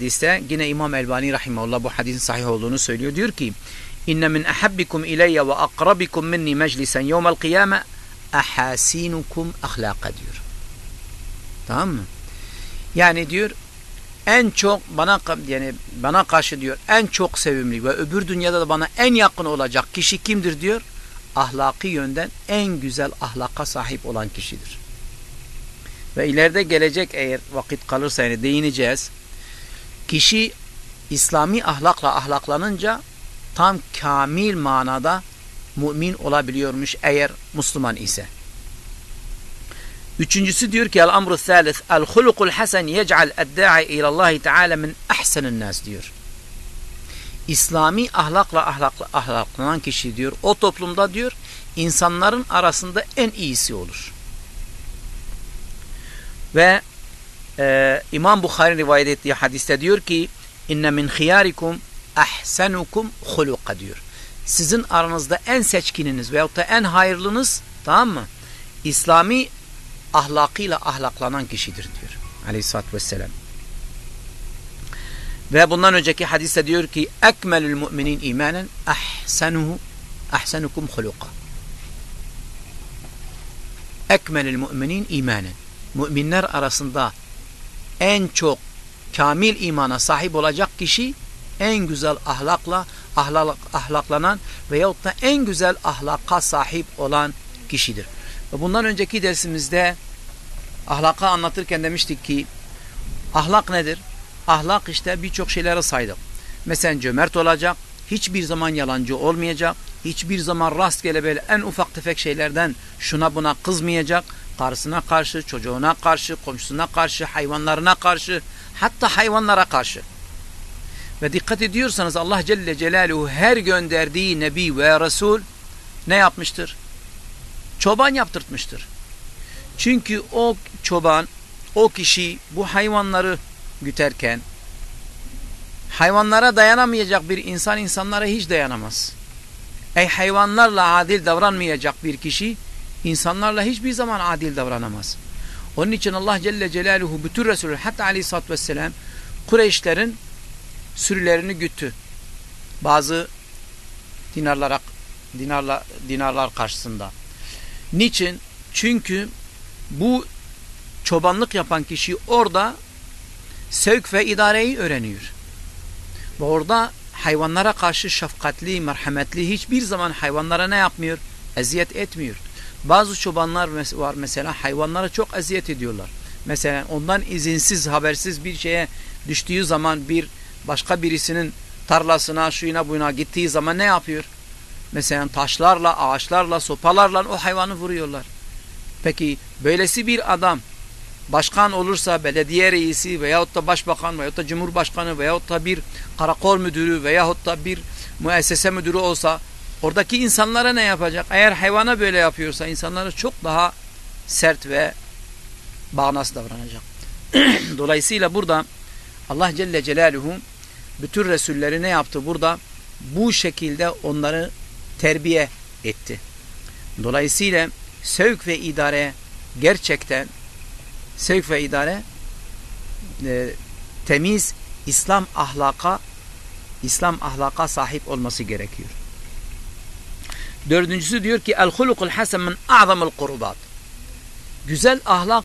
hadiste yine İmam Elbani rahimahullah bu hadisin sahih olduğunu söylüyor. Diyor ki İnne min ahabbikum ileyye ve akrabikum minni meclisen yevmel kıyame ahasinukum ahlaka diyor. Tamam mı? Yani diyor en çok bana yani bana karşı diyor en çok sevimli ve öbür dünyada da bana en yakın olacak kişi kimdir diyor? Ahlaki yönden en güzel ahlaka sahip olan kişidir. Ve ileride gelecek eğer vakit kalırsa yani değineceğiz. Kişi İslami ahlakla ahlaklanınca tam kamil manada mümin olabiliyormuş eğer Müslüman ise. Üçüncüsü diyor ki el-amru thalith el-hulukul hasen yec'al edda'i ilallahi teala min ahsenin nas diyor. İslami ahlakla ahlakla ahlaklanan kişi diyor o toplumda diyor insanların arasında en iyisi olur. Ve e, İmam Bukhari rivayet ettiği hadiste diyor ki inne min khiyarikum ahsenukum huluka diyor. Sizin aranızda en seçkininiz veyahut da en hayırlınız tamam mı? İslami ahlakıyla ahlaklanan kişidir diyor. Aleyhisselatü vesselam. Ve bundan önceki hadiste diyor ki ekmelül müminin imanen ahsenuhu ahsenukum huluka. Ekmelül müminin imanen. Müminler arasında en çok kamil imana sahip olacak kişi en güzel ahlakla ahlak, ahlaklanan veyahut da en güzel ahlaka sahip olan kişidir. Bundan önceki dersimizde ahlaka anlatırken demiştik ki ahlak nedir? Ahlak işte birçok şeyleri saydık. Mesela cömert olacak, hiçbir zaman yalancı olmayacak, hiçbir zaman rastgele böyle en ufak tefek şeylerden şuna buna kızmayacak, karısına karşı, çocuğuna karşı, komşusuna karşı, hayvanlarına karşı, hatta hayvanlara karşı. Ve dikkat ediyorsanız Allah Celle Celaluhu her gönderdiği Nebi ve Resul ne yapmıştır? Çoban yaptırtmıştır. Çünkü o çoban, o kişi bu hayvanları güterken hayvanlara dayanamayacak bir insan insanlara hiç dayanamaz. Ey hayvanlarla adil davranmayacak bir kişi insanlarla hiçbir zaman adil davranamaz. Onun için Allah Celle Celaluhu bütün Resulü hatta aleyhissalatü vesselam Kureyşlerin sürülerini güttü. Bazı dinarlara dinarla, dinarlar karşısında. Niçin? Çünkü bu çobanlık yapan kişi orada sevk ve idareyi öğreniyor. Ve orada hayvanlara karşı şefkatli, merhametli hiçbir zaman hayvanlara ne yapmıyor? Eziyet etmiyor. Bazı çobanlar var mesela hayvanlara çok eziyet ediyorlar. Mesela ondan izinsiz, habersiz bir şeye düştüğü zaman bir başka birisinin tarlasına, şuyuna buyuna gittiği zaman ne yapıyor? Mesela taşlarla, ağaçlarla, sopalarla o hayvanı vuruyorlar. Peki böylesi bir adam başkan olursa belediye reisi veyahut da başbakan veyahut da cumhurbaşkanı veyahut da bir karakol müdürü veyahut da bir müessese müdürü olsa oradaki insanlara ne yapacak? Eğer hayvana böyle yapıyorsa insanlara çok daha sert ve bağnaz davranacak. Dolayısıyla burada Allah Celle Celaluhu bütün Resulleri ne yaptı burada? Bu şekilde onları terbiye etti. Dolayısıyla sevk ve idare gerçekten sevk ve idare e, temiz İslam ahlaka İslam ahlaka sahip olması gerekiyor. Dördüncüsü diyor ki el hulukul hasen min a'zamul kurubat. Güzel ahlak